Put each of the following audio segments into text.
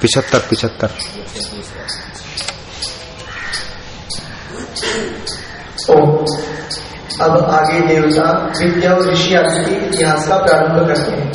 पिछहत्तर पिछहत्तर। अब आगे देवता विद्या और ऋषि आदि के इतिहास का प्रारंभ करते हैं।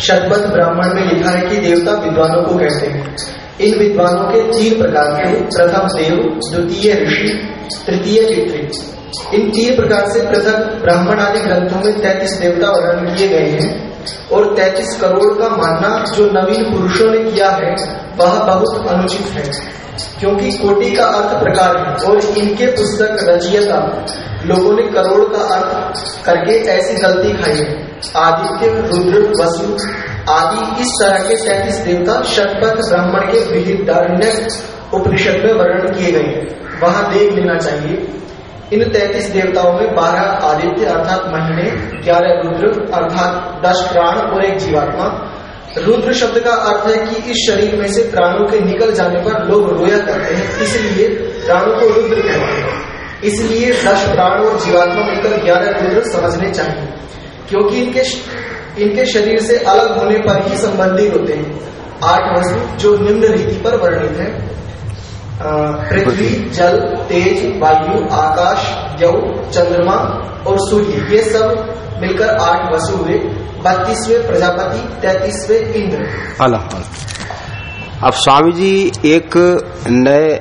शतपथ ब्राह्मण में लिखा है कि देवता विद्वानों को कहते हैं। इन विद्वानों के तीन प्रकार थे, प्रथम देव, द्वितीय ऋषि, तृतीय पितृ। इन तीन प्रकार से पृथक ब्राह्मण आदि ग्रंथों में तैतीस देवता वर्णन किए गए हैं। और तैतीस करोड़ का मानना जो नवीन पुरुषों ने किया है, वह बहुत अनुचित है। क्योंकि कोटि का अर्थ प्रकार है और इनके पुस्तक रचयिता, लोगों ने करोड़ का अर्थ करके ऐसी गलती खाई है। आदित्य, रुद्र, वसु आदि इस तरह के तैतीस देवता शतपथ, ब्राह्मण के विहितारण्य उपनिषद में वर्णन किए गए हैं। वहाँ देख लेना चाहिए इन तैतीस देवताओं में बारह आदित्य अर्थात महीने ग्यारह रुद्र अर्थात दस प्राण और एक जीवात्मा। रुद्र शब्द का अर्थ है कि इस शरीर में से प्राणों के निकल जाने पर लोग रोया करते हैं, इसलिए प्राणों को रुद्र कहते हैं। इसलिए दस प्राण और जीवात्मा मिलकर ग्यारह रुद्र समझने चाहिए, क्योंकि इनके इनके शरीर से अलग होने पर ही संबंधित होते हैं। आठ वस्तु जो निम्न रीति पर वर्णित है। पृथ्वी, जल, तेज, वायु, आकाश, यौ, चंद्रमा और सूर्य, ये सब मिलकर आठ वसु हुए। बत्तीसवे प्रजापति, तैतीसवे इंद्र। अल्लाह अब स्वामी जी एक नए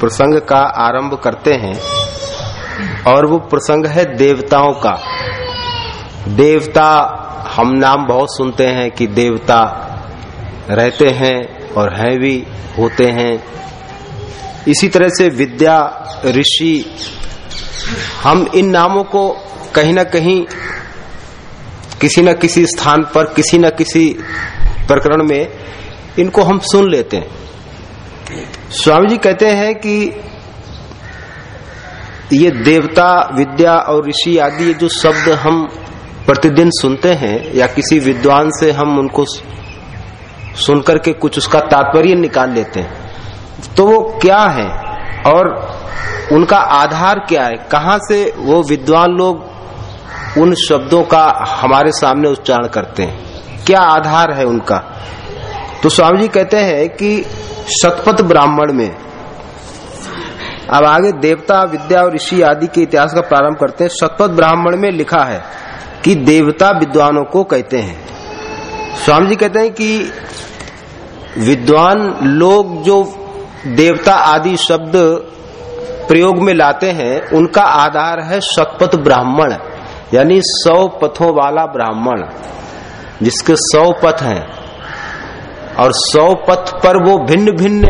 प्रसंग का आरंभ करते हैं और वो प्रसंग है देवताओं का। देवता, हम नाम बहुत सुनते हैं कि देवता रहते हैं और हैं भी, होते हैं। इसी तरह से विद्या, ऋषि, हम इन नामों को कहीं ना कहीं, किसी न किसी स्थान पर, किसी न किसी प्रकरण में, इनको हम सुन लेते हैं। स्वामी जी कहते हैं कि ये देवता, विद्या और ऋषि आदि, ये जो शब्द हम प्रतिदिन सुनते हैं, या किसी विद्वान से हम उनको सुनकर के कुछ उसका तात्पर्य निकाल लेते हैं। तो वो क्या है? और उनका आधार क्या है? कहाँ से वो विद्वान लोग उन शब्दों का हमारे सामने उच्चारण करते हैं? क्या आधार है उनका? तो स्वामी जी कहते हैं कि शतपथ ब्राह्मण में। अब आगे देवता, विद्या और ऋषि आदि के इतिहास का प्रारंभ करते हैं। शतपथ ब्राह्मण में लिखा है कि देवता विद्वानों को कहते हैं। स्वामी जी कहते हैं कि विद्वान लोग जो देवता आदि शब्द प्रयोग में लाते हैं, उनका आधार है शतपथ ब्राह्मण, यानी सौ पथों वाला ब्राह्मण, जिसके सौ पथ हैं। और सौ पथ पर वो भिन्न भिन्न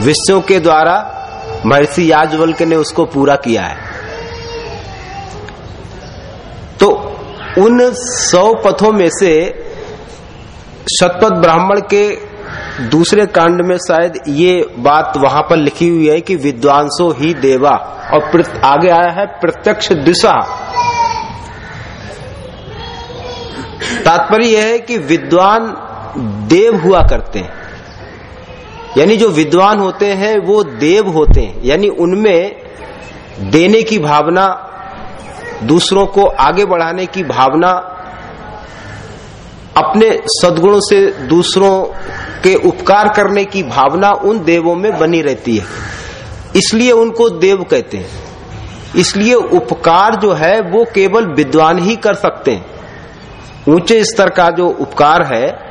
विषयों के द्वारा महर्षि याजवल्क ने उसको पूरा किया है। तो उन सौ पथों में से शतपथ ब्राह्मण के दूसरे कांड में शायद ये बात वहाँ पर लिखी हुई है कि विद्वांसो ही देवा। और आगे आया है, प्रत्यक्ष दिशा। तात्पर्य यह है कि विद्वान देव हुआ करते हैं। यानी जो विद्वान होते हैं, वो देव होते हैं। यानी उनमें देने की भावना, दूसरों को आगे बढ़ाने की भावना अपने सदगुणों से दूसरों के उपकार करने की भावना उन देवों में बनी रहती है। इसलिए उनको देव कहते हैं। इसलिए उपकार जो है, वो केवल विद्वान ही कर सकते हैं। ऊँचे स्तर का जो उपकार है,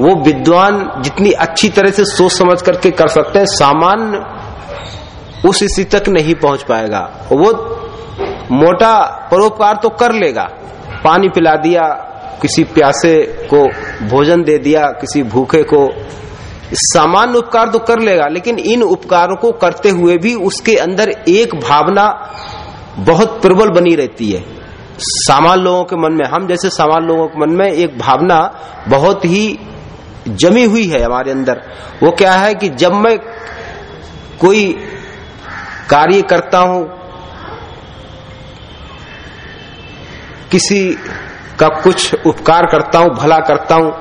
वो विद्वान जितनी अच्छी तरह से सोच समझ करके कर सकते हैं, सामान्य उस स्थिति तक नहीं पहुँच पाएगा। वो मोटा परोपकार तो कर लेगा। पानी पिला दिया किसी प्यासे को भोजन दे दिया, किसी भूखे को सामान्य उपकार तो कर लेगा, लेकिन इन उपकारों को करते हुए भी उसके अंदर एक भावना बहुत प्रबल बनी रहती है। सामान्य लोगों के मन में, हम जैसे सामान्य लोगों के मन में एक भावना बहुत ही जमी हुई है हमारे अंदर। वो क्या है कि जब मैं कोई कार्य करता हूँ, किसी का कुछ उपकार करता हूँ, भला करता हूँ।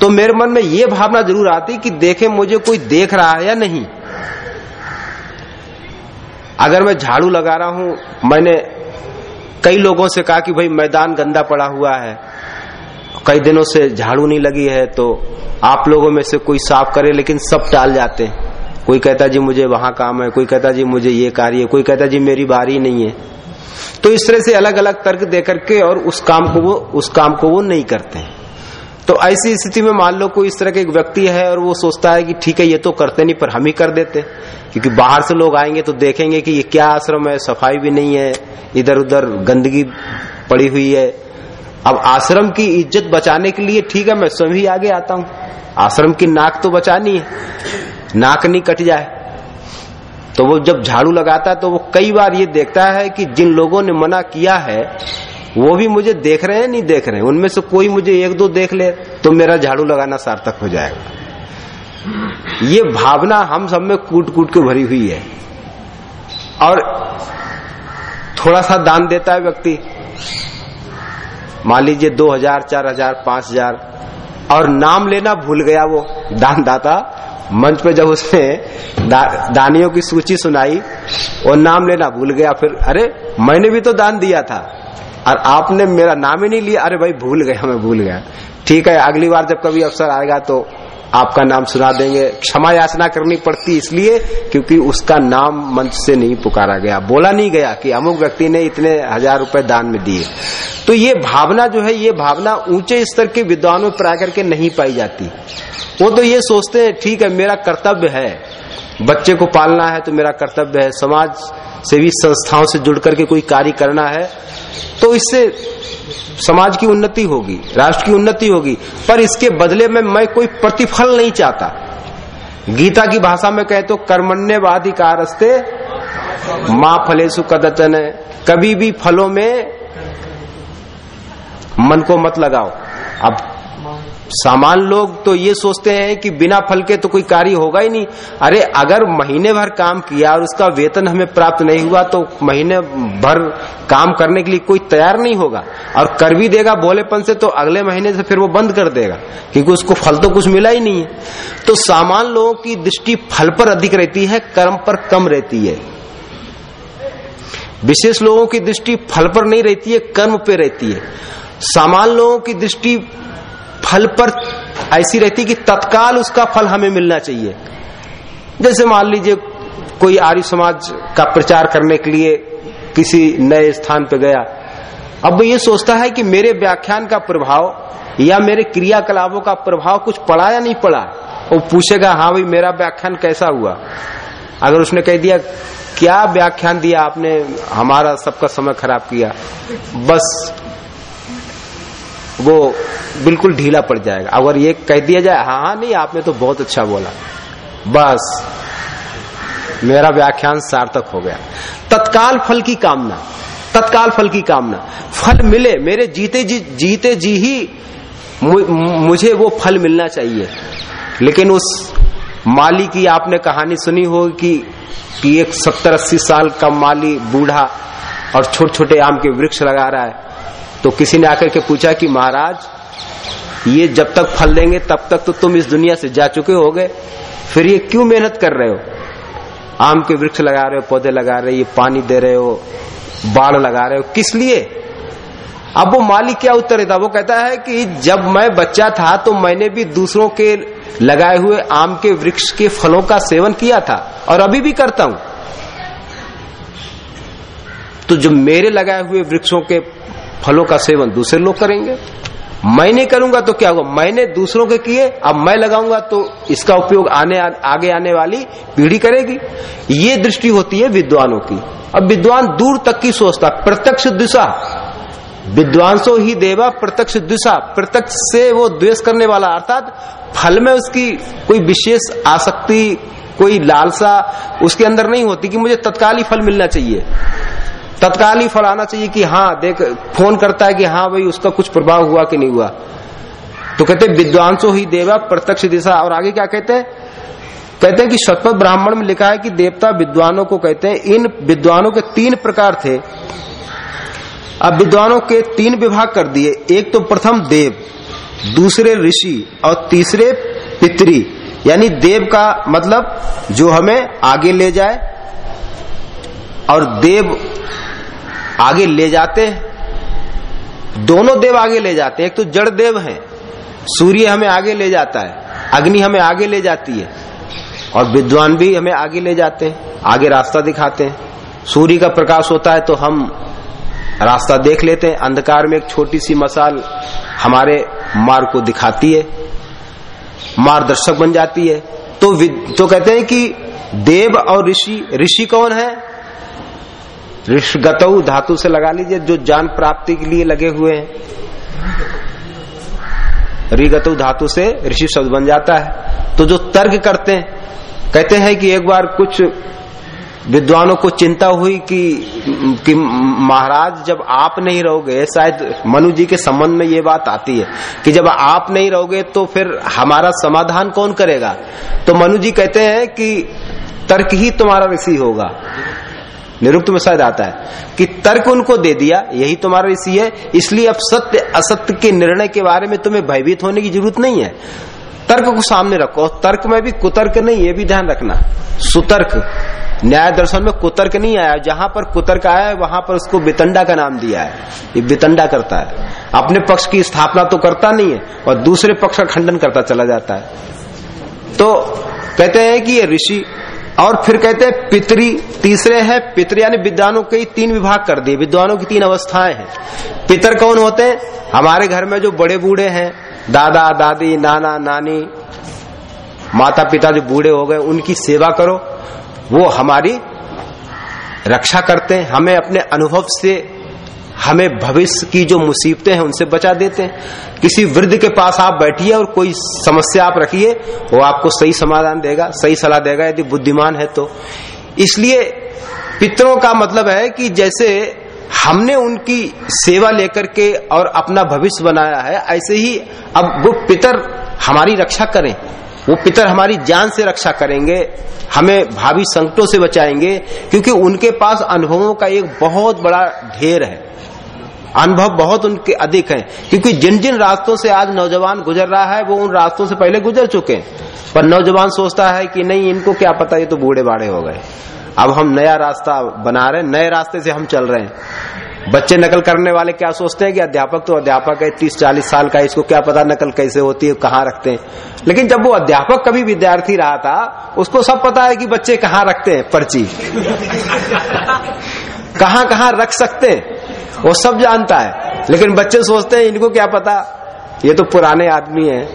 तो मेरे मन में ये भावना ज़रूर आती कि देखे, मुझे कोई देख रहा है या नहीं। अगर मैं झाड़ू लगा रहा हूँ, मैंने कई लोगों से कहा कि भाई मैदान गंदा पड़ा हुआ है, कई दिनों से झाड़ू नहीं लगी है तो आप लोगों में से कोई साफ़ करे, लेकिन सब टाल जाते। हैं कोई कहता, जी मुझे वहाँ काम है, कोई कहता, जी मुझे ये कार्य है, कोई कहता, जी मेरी बारी नहीं है। तो इस तरह से अलग अलग तर्क दे करके और उस काम को वो, उस काम को वो नहीं करते हैं। तो ऐसी स्थिति में मान लो कोई इस तरह का एक व्यक्ति है और वो सोचता है कि ठीक है, ये तो करते नहीं, पर हम ही कर देते क्योंकि बाहर से लोग आएँगे तो देखेंगे कि ये क्या आश्रम है, सफ़ाई भी नहीं है इधर उधर गंदगी पड़ी हुई है। अब आश्रम की इज़्ज़त बचाने के लिए ठीक है, मैं स्वयं ही आगे आता हूँ। आश्रम की नाक तो बचानी है, नाक नहीं कट जाए। तो वो जब झाड़ू लगाता है तो वो कई बार ये देखता है कि जिन लोगों ने मना किया है, वो भी मुझे देख रहे हैं, नहीं देख रहे हैं। उनमें से कोई मुझे एक दो देख ले तो मेरा झाड़ू लगाना सार्थक हो जाएगा। ये भावना हम सब में कूट कूट के भरी हुई है। और थोड़ा सा दान देता है व्यक्ति। मान लीजिए दो हज़ार, चार हज़ार, पाँच हज़ार, और नाम लेना भूल गया वो दान दाता मंच पे जब उसने दा, दानियों की सूची सुनाई और नाम लेना भूल गया फिर अरे मैंने भी तो दान दिया था और आपने मेरा नाम ही नहीं लिया। अरे भाई भूल गया मैं भूल गया। ठीक है अगली बार जब कभी अवसर आएगा तो आपका नाम सुना देंगे। क्षमा याचना करनी पड़ती इसलिए क्योंकि उसका नाम मंच से नहीं पुकारा गया। बोला नहीं गया कि अमुक व्यक्ति ने इतने हज़ार रुपए दान में दिए। तो ये भावना जो है, ये भावना ऊँचे स्तर के विद्वानों पर आकर के नहीं पाई जाती। वो तो ये सोचते हैं, ठीक है, मेरा कर्तव्य है। बच्चे को पालना है तो मेरा कर्तव्य है। समाज सेवी संस्थाओं से जुड़ करके कोई कार्य करना है। तो इससे समाज की उन्नति होगी, राष्ट्र की उन्नति होगी, पर इसके बदले में मैं कोई प्रतिफल नहीं चाहता। गीता की भाषा में कहे तो कर्मण्यवाधिकारस्ते माँ फलेसु कदचन, कभी भी फलों में मन को मत लगाओ। अब सामान लोग तो ये सोचते हैं कि बिना फल के तो कोई कार्य होगा ही नहीं। अरे, अगर महीने भर काम किया और उसका वेतन हमें प्राप्त नहीं हुआ तो महीने भर काम करने के लिए कोई तैयार नहीं होगा। और कर भी देगा भोलेपन से तो अगले महीने से फिर वो बंद कर देगा, क्योंकि उसको फल तो कुछ मिला ही नहीं है। तो सामान लोगों की दृष्टि फल पर अधिक रहती है, कर्म पर कम रहती है। विशेष लोगों की दृष्टि फल पर नहीं रहती है, कर्म पे रहती है। सामान लोगों की दृष्टि फल पर ऐसी रहती कि तत्काल उसका फल हमें मिलना चाहिए। जैसे मान लीजिए कोई आर्य समाज का प्रचार करने के लिए किसी नए स्थान पर गया, अब ये सोचता है कि मेरे व्याख्यान का प्रभाव या मेरे क्रियाकलापों का प्रभाव कुछ पड़ा या नहीं पड़ा, वो पूछेगा हाँ भाई, मेरा व्याख्यान कैसा हुआ? अगर उसने कह दिया, क्या व्याख्यान दिया आपने? हमारा सबका समय खराब किया। बस वो बिल्कुल ढीला पड़ जाएगा। अगर ये कह दिया जाए हाँ हाँ नहीं आपने तो बहुत अच्छा बोला। बस मेरा व्याख्यान सार्थक हो गया। तत्काल फल की कामना तत्काल फल की कामना। फल मिले मेरे जीते जी जीते जी ही मुझे वो फल मिलना चाहिए। लेकिन उस माली की आपने कहानी सुनी हो कि, कि एक सत्तर अस्सी साल का माली बूढ़ा और छोटे छोटे आम के वृक्ष लगा रहा है। तो किसी ने आकर के पूछा कि महाराज, ये जब तक फल देंगे तब तक तो तुम इस दुनिया से जा चुके हो गए फिर ये क्यों मेहनत कर रहे हो? आम के वृक्ष लगा रहे हो, पौधे लगा रहे हो, ये पानी दे रहे हो, बाढ़ लगा रहे हो, किस लिए? अब वो मालिक क्या उत्तर देता? वो कहता है कि जब मैं बच्चा था तो मैंने भी दूसरों के लगाए हुए आम के वृक्ष के फलों का सेवन किया था और अभी भी करता हूँ। तो जो मेरे लगाए हुए वृक्षों के फलों का सेवन दूसरे लोग करेंगे। मैं नहीं करूँगा तो क्या होगा? मैंने दूसरों के किए अब मैं लगाऊँगा तो इसका उपयोग आने आ, आगे आने वाली पीढ़ी करेगी। ये दृष्टि होती है विद्वानों की। अब विद्वान दूर तक की सोचता प्रत्यक्ष दिशा। विद्वांसो ही देवा प्रत्यक्ष दिशा। प्रत्यक्ष से वो द्वेष करने वाला अर्थात फल में उसकी कोई विशेष आसक्ति कोई लालसा उसके अंदर नहीं होती कि मुझे तत्काल ही फल मिलना चाहिए। तत्काल ही फल आना चाहिए कि हाँ देख, फ़ोन करता है कि हाँ भाई, उसका कुछ प्रभाव हुआ कि नहीं हुआ? तो कहते, विद्वांसो ही देवा प्रत्यक्ष दिशा। और आगे क्या कहते हैं? कहते हैं कि शतपथ ब्राह्मण में लिखा है कि देवता विद्वानों को कहते हैं, इन विद्वानों के तीन प्रकार थे। अब विद्वानों के तीन विभाग कर दिए। एक तो प्रथम देव, दूसरे ऋषि और तीसरे पितरी यानी देव का मतलब जो हमें आगे ले जाए। और देव आगे ले जाते, दोनों देव आगे ले जाते। एक तो जड़ देव है, सूर्य हमें आगे ले जाता है, अग्नि हमें आगे ले जाती है, और विद्वान भी हमें आगे ले जाते हैं, आगे रास्ता दिखाते हैं। सूर्य का प्रकाश होता है तो हम रास्ता देख लेते हैं, अंधकार में एक छोटी सी मसाल हमारे मार्ग को दिखाती है, मार्गदर्शक बन जाती है। तो तो कहते हैं कि देव और ऋषि ऋषि कौन है? ऋषगत धातु से लगा लीजिए, जो ज्ञान प्राप्ति के लिए लगे हुए हैं। रिगत धातु से ऋषि शब्द बन जाता है। तो जो तर्क करते हैं, कहते हैं कि एक बार कुछ विद्वानों को चिंता हुई कि कि महाराज, जब आप नहीं रहोगे, शायद मनु जी के संबंध में ये बात आती है, कि जब आप नहीं रहोगे तो फिर हमारा समाधान कौन करेगा? तो मनु जी कहते हैं कि तर्क ही तुम्हारा ऋषि होगा। निरुक्त में शायद आता है कि तर्क उनको दे दिया, यही तुम्हारा ऋषि है, इसलिए अब सत्य, असत्य के निर्णय के बारे में तुम्हें भयभीत होने की ज़रूरत नहीं है। तर्क को सामने रखो तर्क में भी कुतर्क नहीं, ये भी ध्यान रखना। सुतर्क, न्याय दर्शन में कुतर्क नहीं आया, जहाँ पर कुतर्क आया है, वहाँ पर उसको बितंडा का नाम दिया है। ये बितंडा करता है। अपने पक्ष की स्थापना तो करता नहीं है, और दूसरे पक्ष का खंडन करता चला जाता है। तो कहते हैं कि ये ऋषि और फिर कहते हैं पितरी, तीसरे हैं पितृ यानी विद्वानों के तीन विभाग कर दिए। विद्वानों की तीन अवस्थाएँ हैं। पितर कौन होते हैं? हमारे घर में जो बड़े बूढ़े हैं, दादा, दादी, नाना, नानी माता पिता जो बूढ़े हो गए, उनकी सेवा करो। वो हमारी रक्षा करते हैं। हमें अपने अनुभव से हमें भविष्य की जो मुसीबतें हैं उनसे बचा देते हैं। किसी वृद्ध के पास आप बैठिए और कोई समस्या आप रखिए, वो आपको सही समाधान देगा, सही सलाह देगा, यदि बुद्धिमान है तो। इसलिए पितरों का मतलब है कि जैसे हमने उनकी सेवा लेकर के और अपना भविष्य बनाया है, ऐसे ही अब वो पितर हमारी रक्षा करें। वो पितर हमारी जान से रक्षा करेंगे, हमें भावी संकटों से बचाएँगे, क्योंकि उनके पास अनुभवों का एक बहुत बड़ा ढेर है। अनुभव बहुत उनके अधिक है, क्योंकि जिन जिन रास्तों से आज नौजवान गुजर रहा है, वो उन रास्तों से पहले गुजर चुके हैं। पर नौजवान सोचता है कि नहीं, इनको क्या पता, ये तो बूढ़े बाढ़े हो गए। अब हम नया रास्ता बना रहे नए रास्ते से हम चल रहे हैं। बच्चे नकल करने वाले क्या सोचते हैं कि अध्यापक तो अध्यापक है तीस चालीस साल का, इसको क्या पता नकल कैसे होती है, कहाँ रखते हैं। लेकिन जब वो अध्यापक कभी विद्यार्थी रहा था, उसको सब पता है कि बच्चे कहाँ रखते हैं पर्ची। कहाँ कहाँ रख सकते हैं। वो सब जानता है। लेकिन बच्चे सोचते हैं, इनको क्या पता? ये तो पुराने आदमी है।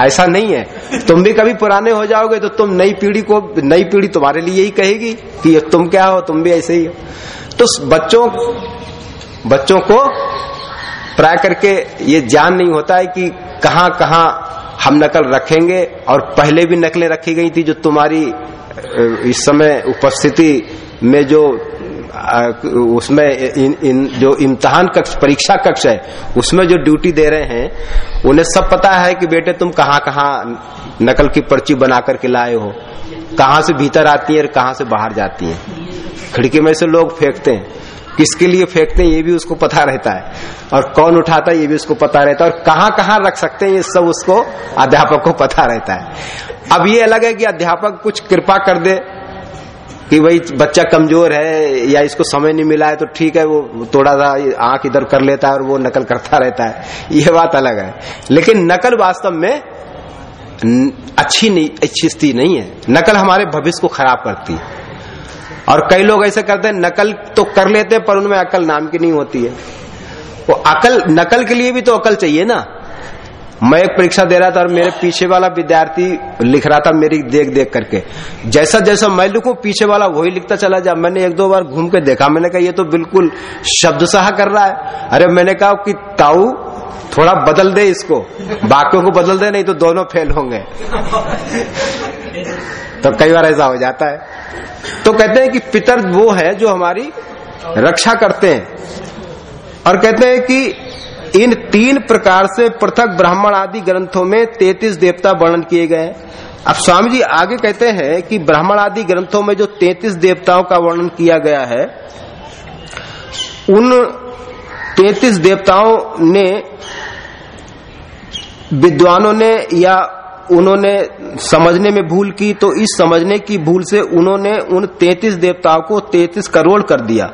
ऐसा नहीं है। तुम भी कभी पुराने हो जाओगे तो तुम नई पीढ़ी को, नई पीढ़ी तुम्हारे लिए यही कहेगी कि तुम क्या हो, तुम भी ऐसे ही हो। तो बच्चों बच्चों को प्राय करके ये ज्ञान नहीं होता है कि कहाँ कहाँ हम नकल रखेंगे और पहले भी नकलें रखी गई थी जो तुम्हारी इस समय उपस्थिति में जो उसमें इन, इन जो इम्तहान कक्ष परीक्षा कक्ष है उसमें जो ड्यूटी दे रहे हैं उन्हें सब पता है कि बेटे तुम कहाँ कहाँ नकल की पर्ची बना करके लाए हो कहाँ से भीतर आती है और कहाँ से बाहर जाती है। खिड़की में से लोग फेंकते हैं। किसके लिए फेंकते हैं ये भी उसको पता रहता है। और कौन उठाता है ये भी उसको पता रहता है। और कहाँ कहाँ रख सकते हैं ये सब उसको अध्यापक को पता रहता है। अब ये अलग है कि अध्यापक कुछ कृपा कर दे कि भाई बच्चा कमज़ोर है या इसको समय नहीं मिला है तो ठीक है, वो थोड़ा सा आँख इधर कर लेता है और वो नकल करता रहता है। ये बात अलग है। लेकिन नकल वास्तव में अच्छी नहीं, अच्छी स्थिति नहीं है। नकल हमारे भविष्य को खराब करती है। और कई लोग ऐसे करते हैं, नकल तो कर लेते हैं, पर उनमें अकल नाम की नहीं होती है। वो अकल, नकल के लिए भी तो अकल चाहिए ना। मैं एक परीक्षा दे रहा था और मेरे पीछे वाला विद्यार्थी लिख रहा था मेरी देख देख करके। जैसा जैसा मैं लिखूं, पीछे वाला वही लिखता चला जा। मैंने एक दो बार घूम के देखा। मैंने कहा, ये तो बिल्कुल शब्द सहा कर रहा है। अरे मैंने कहा कि ताऊ, थोड़ा बदल दे इसको। बाकियों को बदल दे, नहीं तो दोनों फेल होंगे। तो कई बार ऐसा हो जाता है। तो कहते हैं कि पितर वो है जो हमारी रक्षा करते हैं। और कहते हैं कि इन तीन प्रकार से पृथक ब्राह्मण आदि ग्रंथों में तैतीस देवता वर्णन किए गए अब स्वामी जी आगे कहते हैं कि ब्राह्मण आदि ग्रंथों में जो तैतीस देवताओं का वर्णन किया गया है, उन तैतीस देवताओं ने विद्वानों ने या उन्होंने समझने में भूल की तो इस समझने की भूल से उन्होंने उन तैतीस देवताओं को तैतीस करोड़ कर दिया।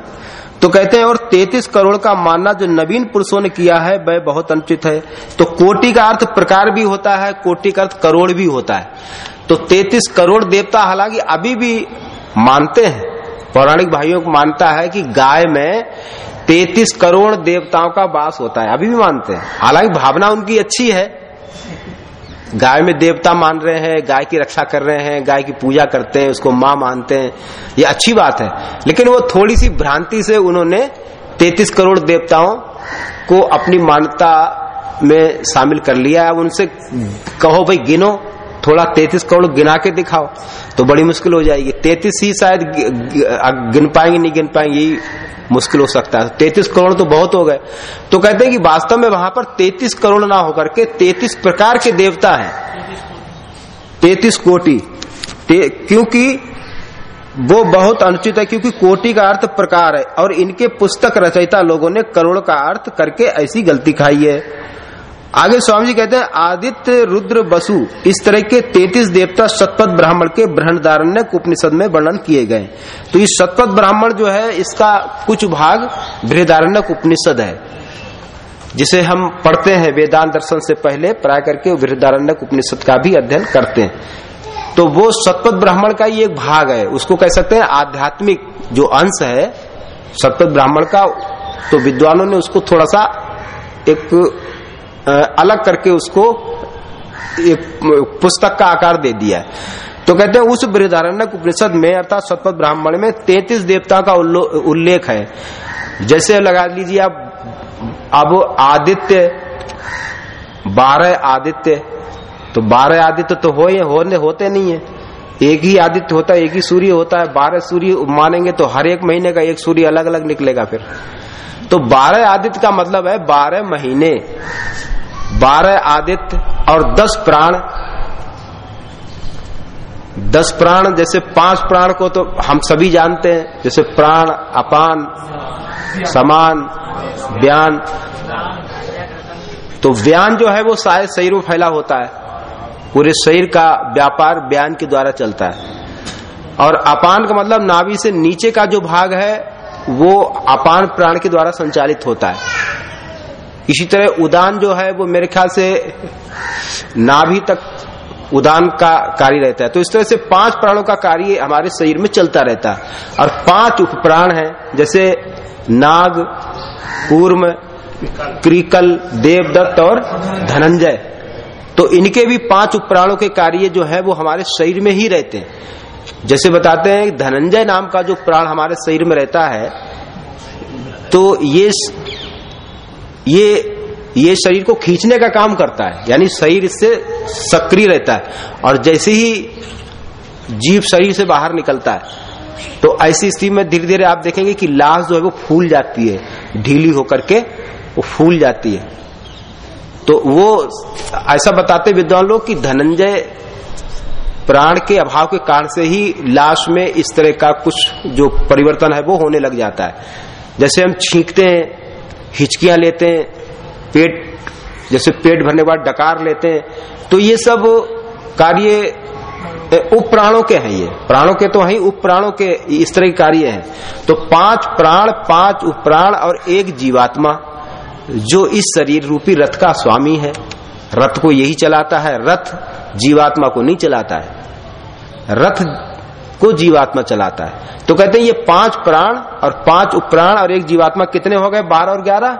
तो कहते हैं, और 33 करोड़ का मानना जो नवीन पुरुषों ने किया है, वह बहुत अनुचित है। तो कोटि का अर्थ प्रकार भी होता है, कोटि का अर्थ करोड़ भी होता है। तो 33 करोड़ देवता हालाँकि अभी भी मानते हैं। पौराणिक भाइयों को मानता है कि गाय में 33 करोड़ देवताओं का वास होता है। अभी भी मानते हैं। हालाँकि भावना उनकी अच्छी है गाय में देवता मान रहे हैं, गाय की रक्षा कर रहे हैं, गाय की पूजा करते हैं, उसको माँ मानते हैं। ये अच्छी बात है। लेकिन वो थोड़ी सी भ्रांति से उन्होंने 33 करोड़ देवताओं को अपनी मान्यता में शामिल कर लिया है। उनसे कहो, भाई, गिनो। थोड़ा 33 करोड़ गिना के दिखाओ तो बड़ी मुश्किल हो जाएगी। 33 ही शायद गिन पाएँगे, नहीं गिन पाएँगे, यही मुश्किल हो सकता है। तैतीस करोड़ तो बहुत हो गए। तो कहते हैं कि वास्तव में वहाँ पर तैतीस करोड़ ना होकर के तैतीस प्रकार के देवता हैं। तैतीस कोटि। क्योंकि वो बहुत अनुचित है, क्योंकि कोटि का अर्थ प्रकार है, और इनके पुस्तक रचयिता लोगों ने करोड़ का अर्थ करके ऐसी गलती खाई है। आगे स्वामी जी कहते हैं, आदित्य रुद्र बसु, इस तरह के तैतीस देवता शतपथ ब्राह्मण के बृहदारण्य उपनिषद में वर्णन किए गए। तो ये सतपथ ब्राह्मण जो है, इसका कुछ भाग बृहदारण्य उपनिषद है। जिसे हम पढ़ते हैं वेदांत दर्शन से पहले, प्राय करके बृहदारण्य उपनिषद का भी अध्ययन करते हैं। तो वो सतपथ ब्राह्मण का ही एक भाग है। उसको कह सकते हैं आध्यात्मिक जो अंश है, सतपथ ब्राह्मण का तो विद्वानों ने उसको थोड़ा सा एक अलग करके उसको एक पुस्तक का आकार दे दिया है। तो कहते हैं, उस बृहदारण्य उपनिषद में अर्थात सतपथ ब्राह्मण में तैतीस देवता का उल्लेख है। जैसे लगा लीजिए आप, अब आदित्य, बारह आदित्य तो बारह आदित्य तो हो होने, होते नहीं है। एक ही आदित्य होता है एक ही सूर्य होता है, बारह सूर्य मानेंगे तो हर एक महीने का एक सूर्य अलग अलग निकलेगा फिर। तो बारह आदित्य का मतलब है बारह महीने। बारह आदित्य और दस प्राण। दस प्राण, जैसे पाँच प्राण को तो हम सभी जानते हैं, जैसे प्राण, अपान, समान बयान तो व्यान जो है वो शायद शरीर में फैला होता है। पूरे शरीर का व्यापार बयान के द्वारा चलता है। और अपान का मतलब नाभि से नीचे का जो भाग है, वो अपान प्राण के द्वारा संचालित होता है। इसी तरह उदान जो है, वो मेरे ख्याल से नाभि तक उदान का कार्य रहता है। तो इस तरह से पाँच प्राणों का कार्य हमारे शरीर में चलता रहता है। और पाँच उप प्राण है, जैसे नाग, कूर्म, क्रिकल, देवदत्त और धनंजय। तो इनके भी पाँच उपप्राणों के कार्य जो है, वो हमारे शरीर में ही रहते हैं। जैसे बताते हैं, धनंजय नाम का जो प्राण हमारे शरीर में रहता है तो ये ये ये शरीर को खींचने का काम करता है, यानी शरीर इससे सक्रिय रहता है, और जैसे ही जीव शरीर से बाहर निकलता है तो ऐसी स्थिति में धीरे धीरे आप देखेंगे कि लाश जो है वो फूल जाती है, ढीली होकर के वो फूल जाती है। तो वो ऐसा बताते विद्वान लोग कि धनंजय प्राण के अभाव के कारण से ही लाश में इस तरह का कुछ जो परिवर्तन है वो होने लग जाता है। जैसे हम छींकते हैं हिचकियाँ लेते हैं, पेट, जैसे पेट भरने के बाद डकार लेते हैं। तो ये सब कार्य उप प्राणों के हैं ये। प्राणों के तो हैं, उप प्राणों के इस तरह के कार्य हैं। तो पाँच प्राण, पाँच उप प्राण और एक जीवात्मा, जो इस शरीर रूपी रथ का स्वामी है। रथ को यही चलाता है। रथ जीवात्मा को नहीं चलाता है। रथ को जीवात्मा चलाता है। तो कहते हैं ये पाँच प्राण और पाँच उपप्राण और एक जीवात्मा कितने हो गए? बारह और ग्यारह?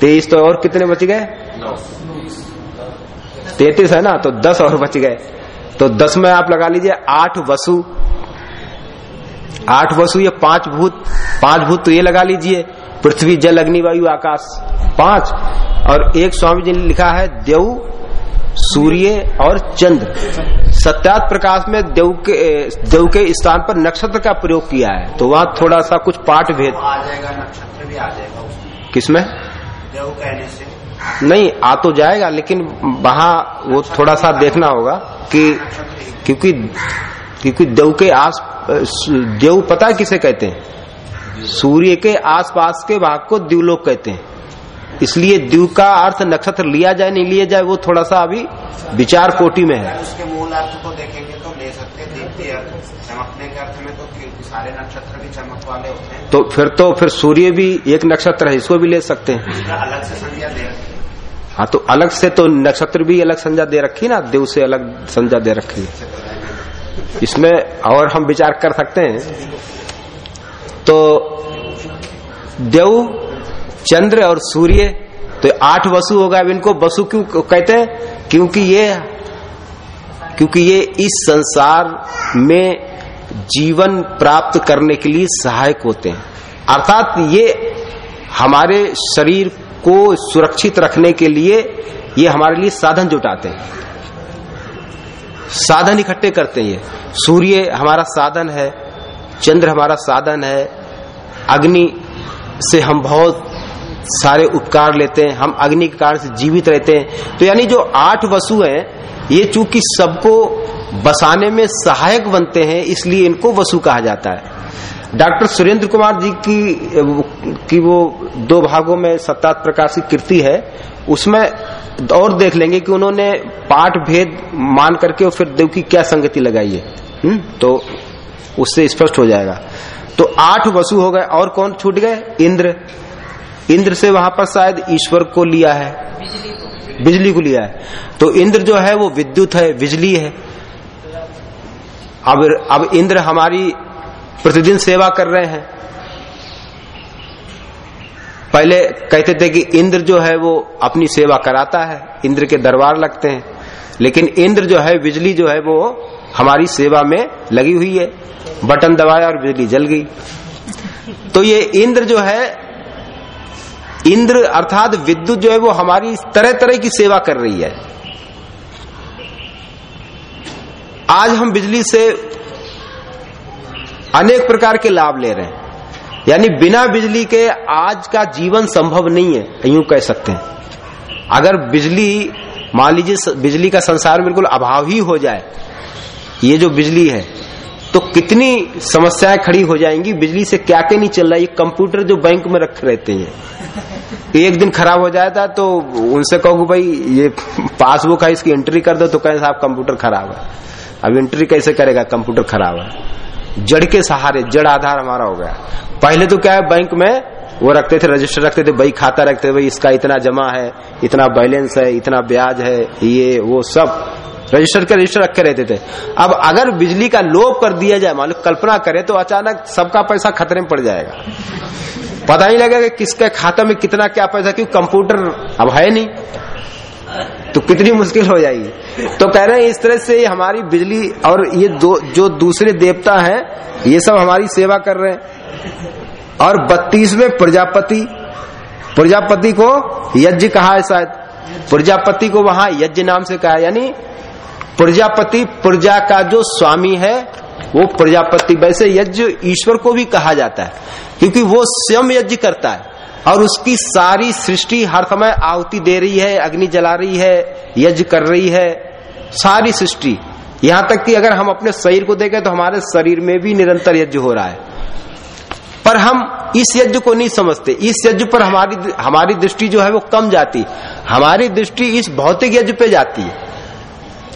तेईस तो और कितने बच गए? तैतीस है ना? तो दस और बच गए। तो दस में आप लगा लीजिए आठ वसु। आठ वसु ये पाँच भूत। पाँच भूत तो ये लगा लीजिए। पृथ्वी, जल, अग्नि, वायु, आकाश। पाँच। और एक स्वामी जी ने लिखा है, देव, सूर्य और चंद्र। सत्यात प्रकाश में देव के देव के स्थान पर नक्षत्र का प्रयोग किया है। तो वहाँ थोड़ा सा कुछ पाठ भेद। आ जाएगा नक्षत्र भी आ जाएगा किसमें? देव कहने से। नहीं आ तो जाएगा लेकिन वहाँ वो थोड़ा सा देखना होगा कि क्योंकि क्योंकि देव के आस देव पता है किसे कहते हैं? सूर्य के आसपास के भाग को द्यूलोक कहते हैं। इसलिए द्यू का अर्थ नक्षत्र लिया जाए नहीं लिया जाए वो थोड़ा सा अभी विचार कोटि में है। उसके मूल अर्थ को देखेंगे तो ले सकते दीप्ति अर्थ। चमकने के अर्थ में तो सारे नक्षत्र भी चमक वाले होते हैं। तो फिर तो फिर सूर्य भी एक नक्षत्र है इसको भी ले सकते हैं। अलग से संज्ञा दे रखी हाँ। तो अलग से तो नक्षत्र भी अलग संज्ञा दे रखी ना देव से अलग संज्ञा दे रखी इसमें और हम विचार कर सकते हैं। तो देव चंद्र और सूर्य तो आठ वसु होगा अब इनको। वसु क्यों कहते हैं? क्योंकि ये क्योंकि ये इस संसार में जीवन प्राप्त करने के लिए सहायक होते हैं। अर्थात ये हमारे शरीर को सुरक्षित रखने के लिए ये हमारे लिए साधन जुटाते हैं। साधन इकट्ठे करते हैं ये। सूर्य हमारा साधन है, चंद्र हमारा साधन है, अग्नि से हम बहुत सारे उपकार लेते हैं हम अग्नि के कारण से जीवित रहते हैं। तो यानी जो आठ वसु हैं ये चूँकि सबको बसाने में सहायक बनते हैं इसलिए इनको वसु कहा जाता है। डॉक्टर सुरेंद्र कुमार जी की की वो दो भागों में सत्तात प्रकाश की कृति है उसमें और देख लेंगे कि उन्होंने पाठ भेद मान करके और फिर देव की क्या संगति लगाई है। हम्म, तो उससे स्पष्ट हो जाएगा। तो आठ वसु हो गए और कौन छूट गए? इंद्र। इंद्र से वहाँ पर शायद ईश्वर को लिया है। बिजली को लिया है। तो इंद्र जो है वो विद्युत है, बिजली है। अब अब इंद्र हमारी प्रतिदिन सेवा कर रहे हैं। पहले कहते थे कि इंद्र जो है वो अपनी सेवा कराता है, इंद्र के दरबार लगते हैं। लेकिन इंद्र जो है, बिजली जो है वो हमारी सेवा में लगी हुई है। बटन दबाया और बिजली जल गई। तो ये इंद्र जो है इंद्र अर्थात विद्युत जो है वो हमारी तरह तरह की सेवा कर रही है। आज हम बिजली से अनेक प्रकार के लाभ ले रहे हैं। यानी बिना बिजली के आज का जीवन संभव नहीं है, यूँ कह सकते हैं। अगर बिजली, मान लीजिए बिजली का संसार बिल्कुल अभाव ही हो जाए, ये जो बिजली है तो कितनी समस्याएँ खड़ी हो जाएँगी, बिजली से क्या क्या नहीं चल रहा है ये कंप्यूटर जो बैंक में रख रहते हैं। एक दिन खराब हो जाता तो उनसे कहो भाई, ये पासबुक है, इसकी एंट्री कर दो तो कहें, साहब कंप्यूटर खराब है। अब एंट्री कैसे करेगा? कंप्यूटर खराब है। जड़ के सहारे, जड़ आधार हमारा हो गया। पहले तो क्या है बैंक में वो रखते थे रजिस्टर रखते थे, भाई, खाता रखते थे, भाई, इसका इतना जमा है, इतना बैलेंस है, इतना ब्याज है, ये, वो सब। रजिस्टर के रजिस्टर रखे रहते थे। अब अगर बिजली का लोप कर दिया जाए, मान लो कल्पना करें तो अचानक सबका पैसा खतरे में पड़ जाएगा। पता ही लगेगा कि किसके खाता में कितना क्या पैसा क्यों कंप्यूटर अब है नहीं। तो कितनी मुश्किल हो जाएगी। तो कह रहे हैं इस तरह से हमारी बिजली और ये दो, जो दूसरे देवता हैं, ये सब हमारी सेवा कर रहे हैं। और बत्तीसवें प्रजापति प्रजापति को यज्ञ कहा है शायद। प्रजापति को वहाँ यज्ञ नाम से कहा यानी प्रजापति प्रजा का जो स्वामी है वो प्रजापति वैसे यज्ञ ईश्वर को भी कहा जाता है, क्योंकि वो स्वयं यज्ञ करता है, और उसकी सारी सृष्टि हर समय आहुति दे रही है, अग्नि जला रही है, यज्ञ कर रही है, सारी सृष्टि। यहाँ तक कि अगर हम अपने शरीर को देखें तो हमारे शरीर में भी निरंतर यज्ञ हो रहा है। पर हम इस यज्ञ को नहीं समझते। इस यज्ञ पर हमारी हमारी दृष्टि जो है वो कम जाती। हमारी दृष्टि इस भौतिक यज्ञ पे जाती है।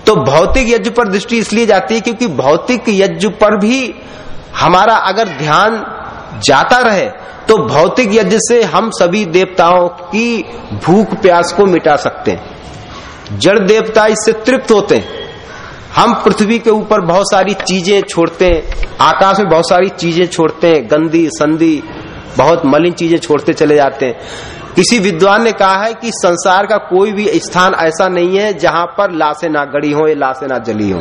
तो भौतिक यज्ञ पर दृष्टि इसलिए जाती है क्योंकि भौतिक यज्ञ पर भी हमारा अगर ध्यान जाता रहे तो भौतिक यज्ञ से हम सभी देवताओं की भूख प्यास को मिटा सकते हैं। जड़ देवता इससे तृप्त होते हैं। हम पृथ्वी के ऊपर बहुत सारी चीज़ें छोड़ते हैं, आकाश में बहुत सारी चीज़ें छोड़ते हैं, गंदी, संधि, बहुत मलिन चीज़ें छोड़ते चले जाते हैं। किसी विद्वान ने कहा है कि संसार का कोई भी स्थान ऐसा नहीं है जहाँ पर लाशें ना गड़ी हो, या लाशें ना जली हो।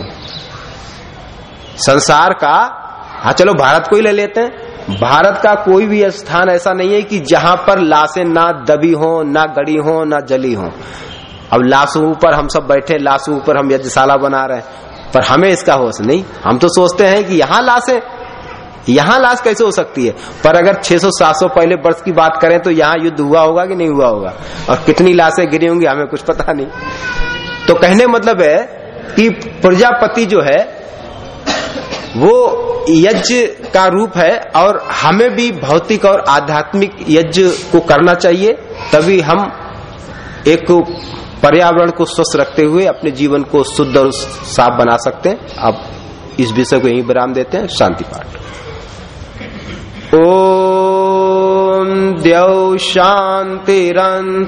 संसार का हाँ चलो भारत को ही ले लेते हैं। भारत का कोई भी स्थान ऐसा नहीं है कि जहाँ पर लाशें ना दबी हो, ना गड़ी हो, ना जली हो। अब लाशों ऊपर हम सब बैठे लाशों ऊपर हम यज्ञशाला बना रहे हैं। पर हमें इसका होश नहीं। हम तो सोचते हैं कि यहाँ लाशें यहाँ लाश कैसे हो सकती है? पर अगर 600-700 पहले वर्ष की बात करें तो यहाँ युद्ध हुआ होगा कि नहीं हुआ होगा? और कितनी लाशें गिरी होंगी हमें कुछ पता नहीं। तो कहने मतलब है कि प्रजापति जो है, वो यज्ञ का रूप है और हमें भी भौतिक और आध्यात्मिक यज्ञ को करना चाहिए, तभी हम एक पर्यावरण को स्वस्थ रखते हुए अपने जीवन को शुद्ध और साफ़ बना सकते हैं। अब इस विषय को यही विराम देते हैं। शांति पाठ। ओम द्यौ शांतिरंत